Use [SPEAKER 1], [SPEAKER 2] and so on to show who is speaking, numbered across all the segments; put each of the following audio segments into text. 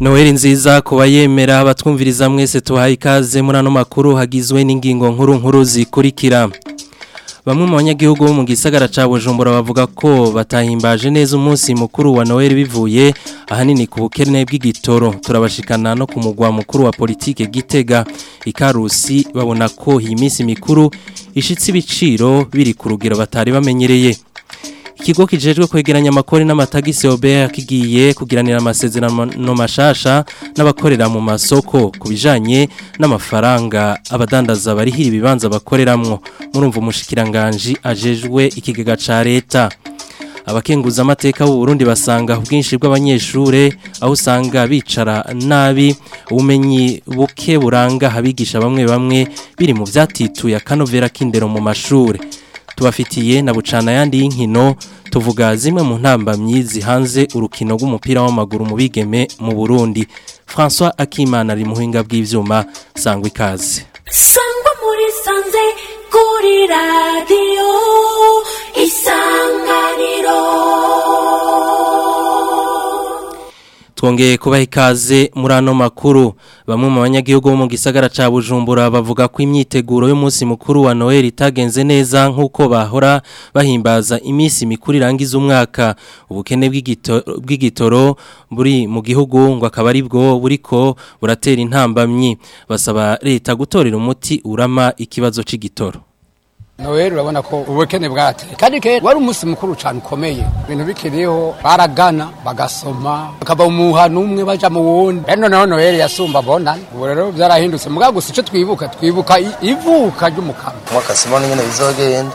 [SPEAKER 1] Noeli nziza kuba yemera abatwumviriza mwese tuhaye ikaze muri ano makuru hagizwe n'ingingo nkuru nkuru zikurikira bamwe mu banyagihugu mu gisagara Ca bujumbura bavuga ko batahimbaje neza umunsi mukuru wa Noel bivuye ahanini ku bukene bw'igitoro turabashikana no kumugwa mukuru wa politike gitega ikarusi babona ko iyi minsi mikuru ishyitse ibiciro biri ku rugero batari bamenyereye ikigo kijejwe kwegeranya amakori n'amatagisi obera kigiye kugiranira amasezerano no mashasha n'abakorera mu masoko ku bijanye n'amafaranga abadandaza barihira ibibanza bakoreramwo murumva umushikiranganje ajejwe ikigega ca leta abakenguza amateka Burundi basanga ubwinshi bw'abanyeshure aho usanga bicara nabi ubumenyi buke buranga abigisha bamwe bamwe biri mu byatituye akanovera k'indero mu mashuri tubafitiye na bucana ayandi y'inkino tuvuga zimwe mu ntamba ntambamyi hanze urukino rw'umupira w'amaguru mu bigeme mu burundi François akimana ari muhinga bw'ibyuma sangwa ikaze
[SPEAKER 2] sangwa muri sanze kuri radiyo isanganiro
[SPEAKER 1] twongeye kubaha ikaze muri ano makuru bamwe mu banyagihugu bo mu gisagara cya bujumbura bavuga ko imyiteguro y'umunsi mukuru wa Noel itagenze neza nk'uko bahora bahimbaza iminsi mikuru irangiza umwaka ubukene bw'igitoro buri mu gihugu ngo akaba ari bwo buri ko buratera intambamyi basaba leta gutorera umuti urama ikibazo cy'igitoro
[SPEAKER 3] noheli urabona ko ubukene bwateye kandi kera wari umunsi mukuru cyane ukomeye ibintu bikiriho baragana bagasoma bakava mu muhana umwe baja mu wundi rero noneho noheli yasumba bonani ubu rero byarahindutse mbwa gusa icyo twibuka twibuka ivuka ry'umukama
[SPEAKER 4] umwaka simoni nyine bizogenda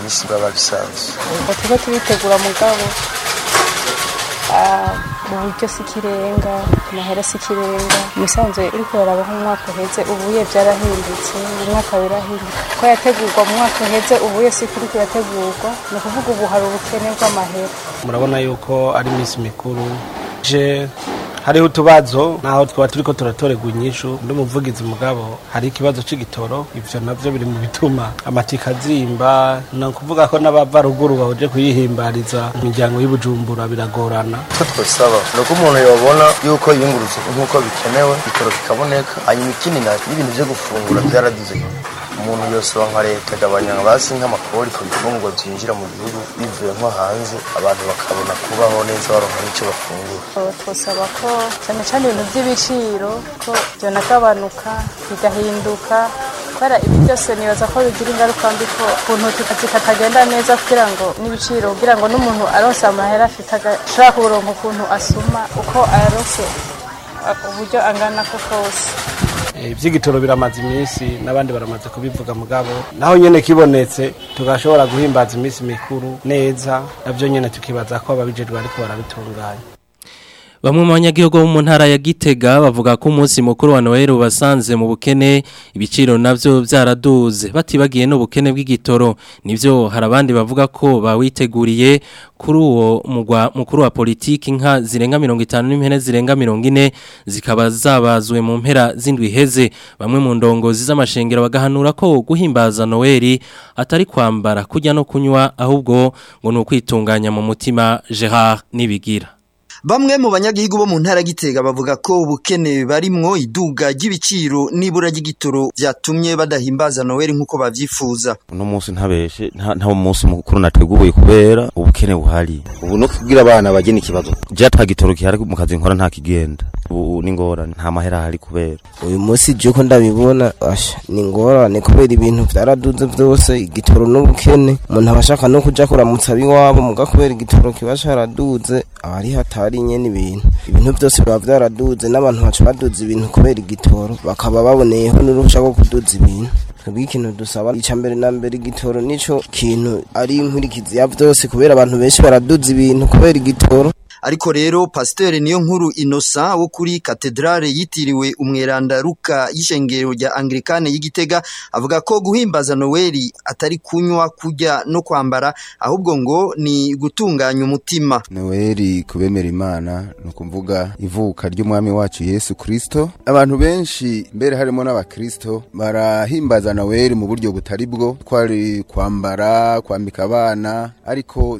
[SPEAKER 4] iminsi baba bisanzwe
[SPEAKER 5] ubwo tujye tubitegura mugabo ah, mu buryo si ikirenga amahera si ikirenga imisanzu iri kubaraba nk'umwaka uheze ubuye byarahindutse umwaka birahinduka ko yategurwa mu mwaka uheze ubuye si kuri kuyategurwa ni ukuvuga ubu hari ubukene bw'amahera
[SPEAKER 6] murabona yuko ari iminsi mikuru je hariho utubazo naho twaba turi ko turatorerwa inyishu n'umuvugizi mugabo hari ikibazo cy'igitoro ibyo nabyo biri mu bituma amatika azimba ni ukuvuga ko n'abavaruguru baje kuyihimbariza imiryango y'ubujumbura biragorana
[SPEAKER 4] icyo twasaba ni uko umuntu yabona yuko yiyungurutse nk'uko bikenewe ibitoro bikaboneka hanyuma ikindi y'ibintu byo gufungura byaradize umuntu yose uba nka leta agabanya hasi nk'amakori ku bifungwa byinjira mu gihugu bivuye nko hanze abantu bakabona kubaho neza baronka n'icyo bafungura
[SPEAKER 5] twasaba ko cyane cyane ibintu by'ibiciro ko byanagabanuka bigahinduka kubera ibi byose nibaza ko bigira ingaruka mbi ko ukuntu akazi katagenda neza kugira ngo n'ibiciro kugira ngo n'umuntu aronse amahera afite agashobora kuronka ukuntu asuma uko aronse uburyo angana ko kose
[SPEAKER 6] Eh, iby'igitoro biramaze iminsi n'abandi baramaze kubivuga mugabo naho nyine kibonetse tugashobora guhimbaza iminsi mikuru neza nabyo nyine tukibaza ko ababijejwe ariko barabitunganya
[SPEAKER 1] Bamwe mu banyagihugu bo ya Gitega bavuga ko umunsi mukuru wa Noel ubasanze mu bukene ibiciro navyo byaraduze batibagiye n'ubukene bw'igitoro nivyo harabandi bavuga ko bawiteguriye kuri uwo mugwa mukuru wa politiki nka zirenga 50 n'impene zirenga 40 zikaba zabazwe mu mpera zindwi heze bamwe mu ndongozi z'amashengero bagahanura ko guhimbaza Noel atari kwambara kujya no kunywa ahubwo ngo ni ukwitunganya mu mutima Gerard nibigira
[SPEAKER 7] bamwe mu banyagihugu bo mu ntara gitega bavuga ko ubukene barimwo iduga ry'ibiciro n'ibura ry’igituro byatumye badahimbaza noweli nk'uko babyifuza
[SPEAKER 8] uno munsi ntabeshe nta munsi mukuru nateguye kubera ubukene buhari ubu no kubwira abana bagena ikibazo jya nta gitoro gihari mu kazi nkora nta kigenda ubu ni ingorane nta mahera ahari kubera
[SPEAKER 9] uyu munsi ibyo ko ndabibona ni ingorane kubera ibintu byaraduze byose igitoro n'ubukene umuntu aba no kujya kuramutsa ab'iwabo muga kubera igitoro kiba cyaraduze aba ari hatari ari nke n'ibintu ibintu byose biba byaraduze n'abantu baca baduza ibintu kubera igitoro bakaba baboneyeho n'uruhushya rwo kuduza ibintu twebwe ikintu dusaba icya mbere na mbere igitoro nicyo kintu ari inkurikizi ya byose kubera abantu benshi baraduza ibintu kubera igitoro
[SPEAKER 7] ariko rero pasiteri niyo nkuru inosa wo kuri katedrale yitiriwe umweranda ruka y'ishengero rya angirikane y'igitega avuga ko guhimbaza noweli atari kunywa kujya no kwambara ahubwo ngo ni gutunganya umutima
[SPEAKER 10] noweli kubemera imana ni ukuvuga ivuka ry'umwami wacu yesu kirisito abantu benshi mbere harimo n'abakirisito barahimbaza noweli mu buryo butari bwo twari kwambara kwambika abana ariko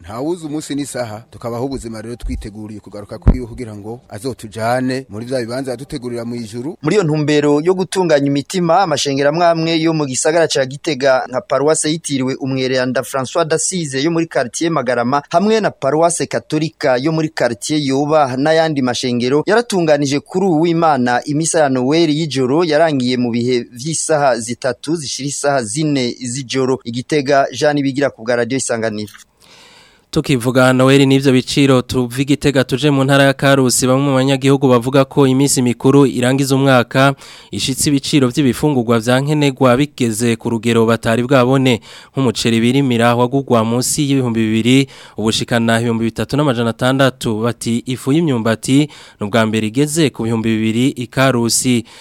[SPEAKER 10] ntawuze umunsi n'isaha tukabaho ubuzima rero twiteguriye kugaruka kwiwe kugira ngo azotujane muri bya bibanza yadutegurira mu ijuru
[SPEAKER 7] muri iyo ntumbero yo gutunganya imitima amwe yo mu gisagara cya gitega nka paruwase yitiriwe umweranda François dasize yo muri karitsiye magarama hamwe na paruwase katolika yo muri karitsiye yoba n'ayandi mashengero yaratunganije kuri uwimana imisa ya noweli y'ijoro yarangiye mu bihe vy'isaha zitatu zishira isaha zine z'ijoro igitega Jean Bigira ku bwa radio isanganiro
[SPEAKER 1] tukivuga Noel n'ibyo biciro tuvuga igitega tuje mu ntara ya Karusi bamwe mu banyagihugu bavuga ko iminsi mikuru irangiza umwaka ishitse ibiciro by'ibifungurwa bya bigeze ku rugero batari bwabone nk'umuceri birimira wagugwa munsi y'ibihumbi bibiri ubushikana ibihumbi bitatu n'amajana atandatu bati ifu y'imyumbati n'ubwa mbere igeze ku bihumbi bibiri ikarusi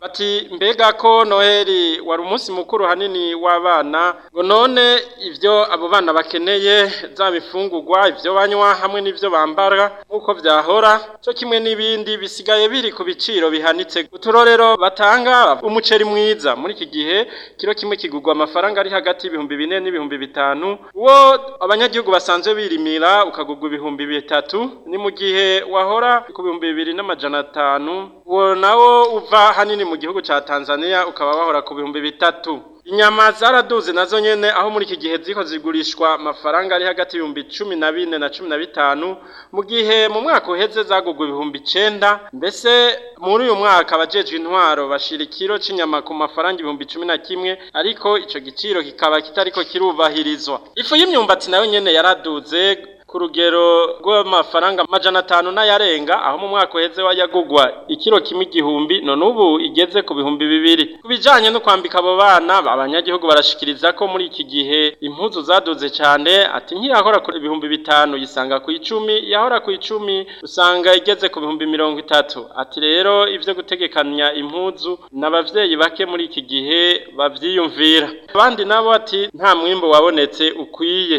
[SPEAKER 11] bati mbega ko noheli wari umunsi mukuru hanini w'abana ngo none ibyo abo bana bakeneye zaba imfungurwa ibyo banywa hamwe n'ibyo bambara nk'uko byahora cyo kimwe n'ibindi bisigaye biri ku biciro bihanitse uturorero batanga umuceri mwiza muri iki iki gihe kiro kimwe kigugwa amafaranga ari hagati y'ibihumbi bine n'ibihumbi bitanu uwo abanyagihugu basanzwe birimira ukagugwa ibihumbi bitatu ni mu gihe wahora ku bihumbi bibiri n'amajana atanu uwo nawo uva hanini mu gihugu cya Tanzania ukaba wahora ku bihumbi bitatu inyama zaraduze nazo nyene aho muri iki gihe ziko zigurishwa amafaranga ari hagati yumbi cumi na bine na cumi na bitanu mu gihe mu mwaka uheze zagugwa ibihumbi icenda mbese muri uyu mwaka abajeje intwaro bashira ikiro c'inyama ku mafaranga ibihumbi cumi na kimwe ariko ico giciro kikaba kitariko kirubahirizwa ifu y'imyumbati nayo nyene yaraduze ku rugero rw'amafaranga amajana atanu n'ayarenga aho mu mwaka uheze wayagugwa ikiro kimwe igihumbi nonubu igeze ku bihumbi bibiri ku bijyanye no kwambika abo bana abanyagihugu barashikiriza ko muri iki gihe impuzu zaduze cyane ati nk'iyahora ku bihumbi bitanu yisanga ku icumi yahora ku icumi usanga igeze ku bihumbi mirongo itatu ati rero ibyo gutegekanya impuzu n'ababyeyi bake muri iki gihe babyiyumvira abandi nabo ati nta mwimbo wabonetse ukwiye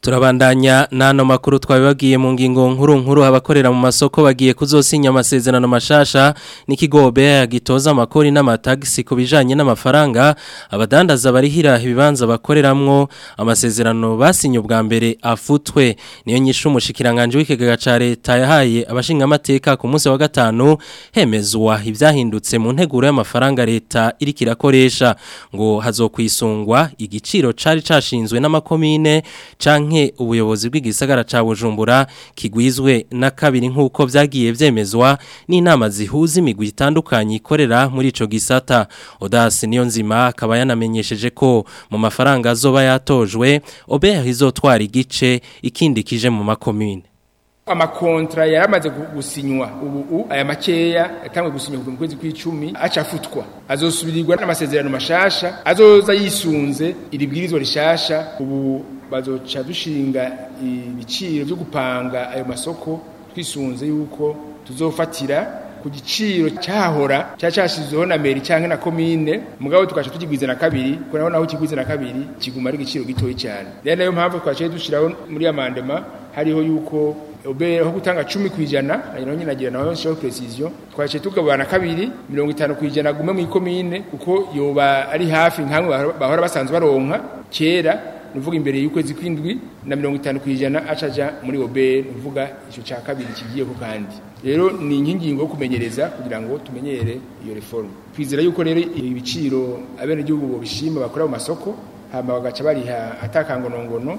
[SPEAKER 1] turabandanya n'ano makuru twabibagiye mu ngingo nkuru nkuru abakorera mu masoko bagiye kuzosinya amasezerano mashasha n’ikigobe BEA gitoza amakori n'amatagisi kubijanye bijanye n'amafaranga abadandaza barihira ibibanza bakoreramwo amasezerano basinye ubwa mbere afutwe niyo nyishu umushikiranganje w'ikigega ca leta yahaye abashinga amateka ku munsi wa gatanu hemezwa ibyahindutse mu nteguro y'amafaranga leta iri kirakoresha ngo hazokwisungwa igiciro cari cashinzwe n'amakomine canke canke ubuyobozi bw'igisagara ca Bujumbura kigwizwe na kabiri nkuko byagiye byemezwa n'inama zihuza imigwi itandukanye ikorera muri ico gisata Odas niyo nzima akaba yanamenyesheje ko mu mafaranga azoba yatojwe Obert izotwara igice ikindikije kije mu makomune
[SPEAKER 12] amakontra yaramaze gusinywa ubu aya makeya yatangwe gusinywa mu kwezi kw'icumi acafutwa azosubirirwa n'amasezerano mashasha azoza yisunze iribwirizwa rishasha ubu bazoca dushinga ibiciro byo gupanga ayo masoko twisunze yuko tuzofatira ku giciro cyahora cya cyashizeho na meri cyangwa na komine mugabo tukasha tukigwiza na kabiri kuko naho naho na kabiri kiguma ari igiciro gitoya cyane rero nayo mpamvu twaciye dushyiraho muri amandema hariho yuko aho gutanga cumi ku ijana nayo nyine agira nawe nshyiraho precision twaciye tugabana kabiri mirongo itanu ku ijana gume mu ikomine kuko yoba ari hafi nk'amwe bahora basanzwe baronka kera ni uvuga imbere y'ukwezi kw'indwi na mirongo itanu ku ijana acaja muri oberi ni uvuga icyo cya kabiri kigiyeho kandi rero ni inkingingo yo kumenyereza kugira ngo tumenyere iyo reforume twizera yuko rero ibiciro abenegihugu bishima bakora mu masoko hama bagaca bariha atakangonongono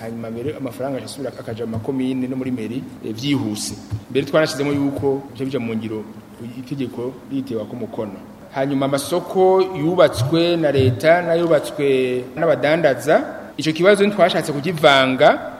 [SPEAKER 12] hanyuma mbere amafaranga asubira akaja mu makomine no muri meri byihuse eh, mbere twarashizemo yuko byo bija mu ngiro itegeko ritewa ku mukono hanyuma amasoko yubatswe na leta n'ayubatswe n'abadandaza icyo kibazo ntitwashatse kugivanga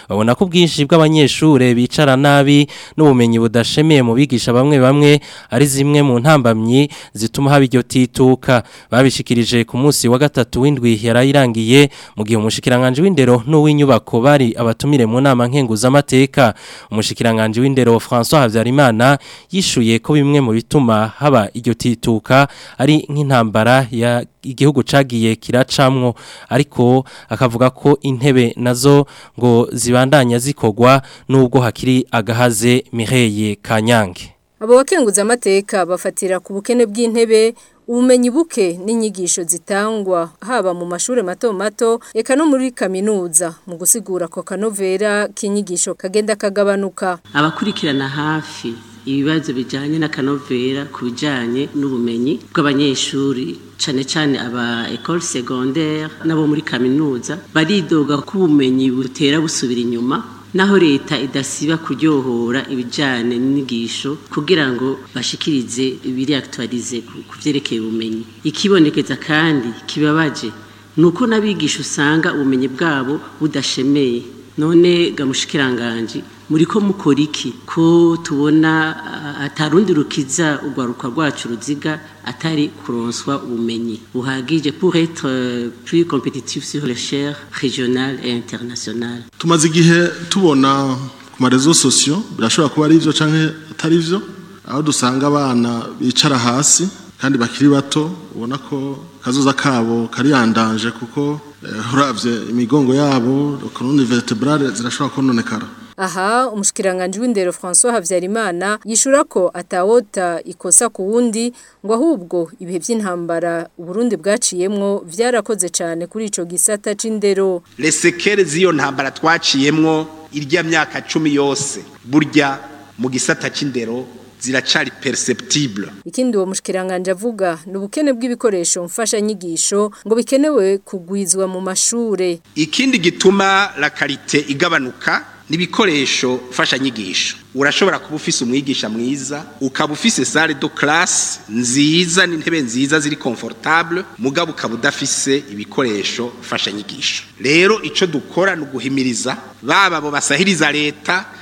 [SPEAKER 1] babona ko bwinshi bw'abanyeshure bicara nabi n'ubumenyi budashemeye mu bigisha bamwe bamwe ari zimwe mu ntambamyi zituma haba iryo tituka babishikirije ku munsi wa gatatu w'indwi yarayirangiye mu gihe umushikiranganje w'indero n'uw'inyubako bari abatumire mu nama nkenguza amateka umushikiranganje w'indero François Habyarimana yishuye ko bimwe mu bituma haba iryo tituka ari nk'intambara ya igihugu cagiye kiracamwo ariko akavuga ko intebe nazo ngo zibandanya zikogwa nubwo hakiri agahaze mireye kanyange
[SPEAKER 13] Abo abakenguza amateka bafatira ku bukene bw'intebe ubumenyi buke n'inyigisho zitangwa haba mu mashuri mato mato eka no muri kaminuza mu gusigura ako kanovera k'inyigisho kagenda kagabanuka
[SPEAKER 14] abakurikirana hafi ibibazo bijyanye n'akanovera ku bijyanye n'ubumenyi bw'abanyeshuri cyane cyane aba ecole secondaire n'abo muri kaminuza baridoga ko ubumenyi butera busubira inyuma naho leta idasiba kuryohora ibijyanye n'inyigisho kugira ngo bashikirize aktualize ku byerekeye ubumenyi ikibonekeza kandi kibabaje ni uko n'abigisha usanga ubumenyi bwabo budashemeye none gamushikiranganji muri ko mukora iki ko tubona ah, atarundi rukiza urwaruka rwacu ruziga atari kuronswa ubumenyi buhagije pour être euh, plus compétitif sur les chaires régionales et internationales
[SPEAKER 15] tumaze igihe tubona ku marezo sosiyo birashobora kuba ari byo canke atari byo aho dusanga abana bicara hasi kandi bakiri bato ubona ko kazoza kabo kariyandanje kuko urabye imigongo yabo ukuntu vertebrale zirashobora kononekara
[SPEAKER 13] aha umushikiranganji w'indero François Habyarimana yishura ko atawota ikosa ku wundi ngo ahubwo ibihe by'intambara Burundi bwaciyemwo byarakoze cyane kuri ico gisata c'indero
[SPEAKER 16] les z'iyo ntambara twaciyemwo irya myaka cumi yose burya mu gisata c'indero ziracari perceptible
[SPEAKER 13] ikindi uwo mushikiranganje avuga ni ubukene bw'ibikoresho mfasha nyigisho ngo bikenewe kugwizwa mu mashure
[SPEAKER 16] ikindi gituma la karite igabanuka n'ibikoresho nyigisho urashobora kuba ufise umwigisha mwiza ukaba ufise sale do classe nziza n'intebe nziza ziri confortable mugabo ukaba udafise ibikoresho mfashanyigisho rero ico dukora ni uguhimiriza baba bo basahiriza leta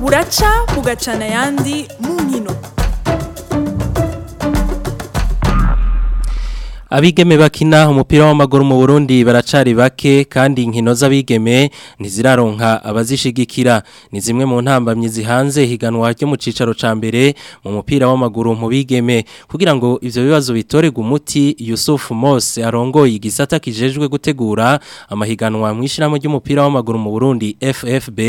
[SPEAKER 17] buraca bugacana ayandi mu
[SPEAKER 1] abigeme bakina umupira w'amaguru mu Burundi baracari bake kandi inkino z'abigeme niziraronka abazishigikira ni zimwe mu ntambamye zihanze higanwa cyo mu cicaro ca mbere mu mupira w'amaguru mu bigeme kugira ngo ivyo bibazo bitore umuti Yusuf Mose arongoye igisata kijejwe gutegura amahiganwa mwishiramo ry'umupira w'amaguru mu Burundi FFB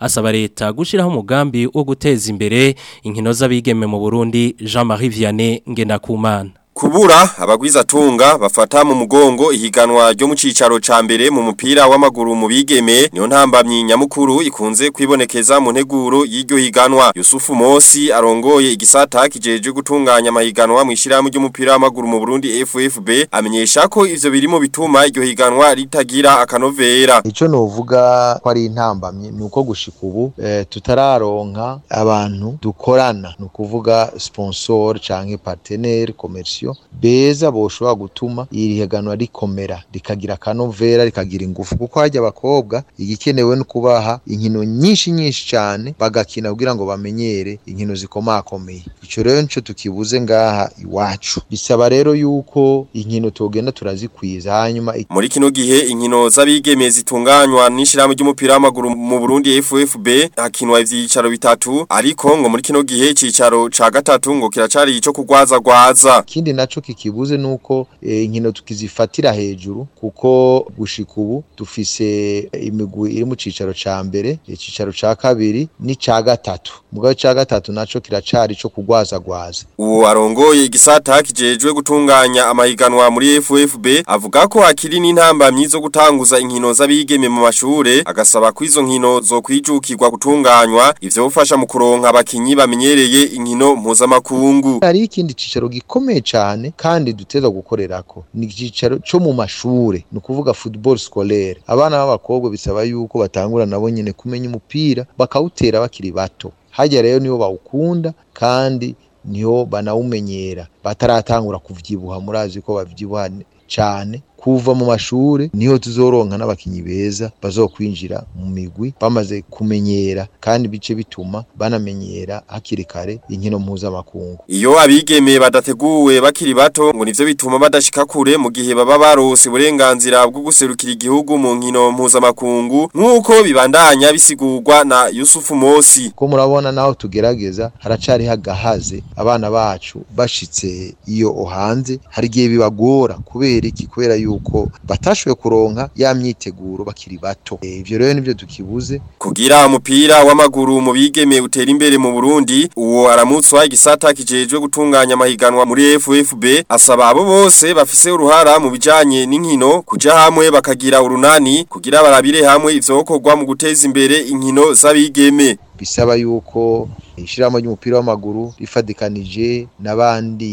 [SPEAKER 1] asaba leta gushiraho umugambi wo guteza imbere inkino z'abigeme mu Burundi Jean-Marie Vianney Ngenakumana
[SPEAKER 18] kubura abagwizatunga bafata mu mugongo ihiganwa ryo mu cicaro ca mbere mu mupira w'amaguru mu bigeme niyo ntambamyi nyamukuru ikunze kwibonekeza mu nteguro y'iryo higanwa Yusufu Mosi arongoye igisata kijeje gutunganya amahiganwa mu ishiramu ry'umupira w'amaguru mu Burundi FFB amenyesha ko ivyo birimo bituma iryo higanwa ritagira akanovera
[SPEAKER 19] ico novuga ko ari intambamyi nuko gushika ubu e, tutararonka abantu dukorana nukuvuga sponsor canke partenaire commercial uburyo beza boshobora gutuma iri higanwa rikomera rikagira akanovera rikagira ingufu kuko hajya abakobwa igikenewe ni ukubaha inkino nyinshi nyinshi cyane bagakina kugira ngo bamenyere inkino zikomakomeye ico rero nico tukibuze ngaha iwacu bisaba rero yuko inkino tugenda turazikwiza hanyuma
[SPEAKER 18] muri kino gihe inkino z'abigeme zitunganywa n'ishirahamwe ry'umupira w'amaguru mu Burundi FB hakinwa ivyicaro bitatu ariko ngo muri kino gihe icicaro cya gatatu ngo kiracari icyo kugwaza gwaza
[SPEAKER 19] kindi naco kikibuze ni uko e, inkino tukizifatira hejuru kuko gushika ubu dufise imigwi iri mu cyicaro cya mbere e, icicaro cya kabiri n’icya gatatu mugabe cya gatatu nacyo kiracari cyo kugwazagwaza
[SPEAKER 18] ubu arongoye igisata kijejwe gutunganya amahiganwa muri FFB avuga ko hakiri n'intambamyi zo gutanguza inkino z'abigeme mu mashuri agasaba ko izo nkino zo kwijukirwa gutunganywa ivyo bufasha mu kuronka abakinyi bamenyereye inkino mpuzamakungu
[SPEAKER 19] hari ikindi cicaro gikomeye cyane kandi duteza gukorerako ni igicaro cyo mu mashuri ni ukuvuga football scolaire abana b'abakobwa bisaba yuko batangura nabo nyene kumenya umupira bakawutera bakiri bato hagera rero niho bawukunda kandi niho banawumenyera bataratangura kuvyibuha murazi ko babyibuha cyane. kuva mu mashuri niho tuzoronka n'abakinyi beza bazokwinjira mu migwi bamaze kumenyera kandi bice bituma banamenyera hakiri kare inkino mpuzamakungu
[SPEAKER 18] iyo abigeme badateguwe bakiri bato ngo nivyo bituma badashika kure mu gihe baba barose uburenganzira bwo guserukira igihugu mu nkino mpuzamakungu nk'uko bibandanya bisigurwa na Yusufu Mosi
[SPEAKER 19] ko murabona naho tugerageza haracari hagahaze abana bacu bashitse iyo ohanze hari igihe bibagora kubera iki kubera yuko batashoboye kuronka ya myiteguro bakiri bato eh, ivyo rero nivyo tukibuze
[SPEAKER 18] kugira umupira w'amaguru mu bigeme utera imbere mu Burundi uwo aramutswa igisata kijejwe gutunganya amahiganwa muri FFB asaba abo bose bafise uruhara mu bijanye n'inkino kuja hamwe bakagira urunani kugira barabire hamwe ivyokorwa mu guteza imbere inkino z'abigeme
[SPEAKER 19] bisaba yuko ishyirahamwe ry'umupira w'amaguru rifatikanije n'abandi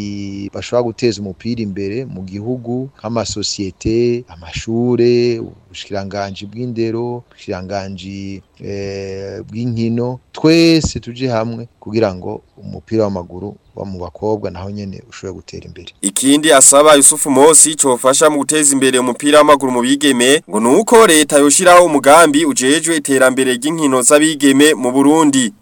[SPEAKER 19] bashobora guteza umupira imbere mu gihugu nk'amasosiyete amashure ubushikiranganji bw'indero ubushikiranganji eh, bw'inkino twese tuje hamwe kugira ngo umupira w'amaguru wa mu bakobwa naho nyene ushobora gutera imbere
[SPEAKER 18] ikindi asaba Yusuf Mosi cofasha mu guteza imbere umupira w'amaguru mu bigeme ngo nuko leta yoshiraho umugambi ujejwe iterambere ry'inkino z'abigeme mu Burundi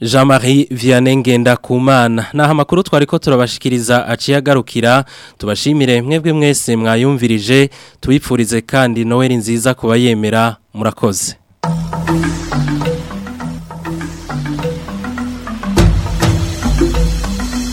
[SPEAKER 1] jean marie vianney ngendakumana ni amakuru twari ko turabashikiriza aciye agarukira tubashimire mwebwe mwese mwayumvirije tubipfurize kandi noweli nziza kuba yemera murakoze